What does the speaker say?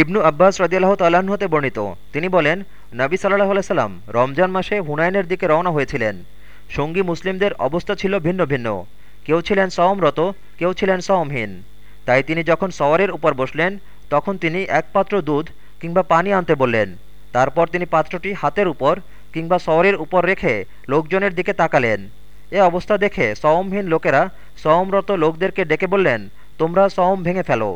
ইবনু আব্বাস রদিয়াল্লাহ তাল্লাহ্ন হতে বর্ণিত। তিনি বলেন, নাবি সাল্লাহ সাল্লাম রমজান মাসে হুনায়নের দিকে রওনা হয়েছিলেন। সঙ্গী মুসলিমদের অবস্থা ছিল ভিন্ন ভিন্ন। কেউ ছিলেন সওমরত, কেউ ছিলেন সওমহীন। তাই তিনি যখন সওয়ারের উপর বসলেন, তখন তিনি এক পাত্র দুধ কিংবা পানি আনতে বললেন। তারপর তিনি পাত্রটি হাতের উপর কিংবা সওয়ারের উপর রেখে লোকজনের দিকে তাকালেন। এ অবস্থা দেখে সওমহীন লোকেরা সওমরত লোকদেরকে ডেকে বললেন, তোমরা সওম ভেঙে ফেলো।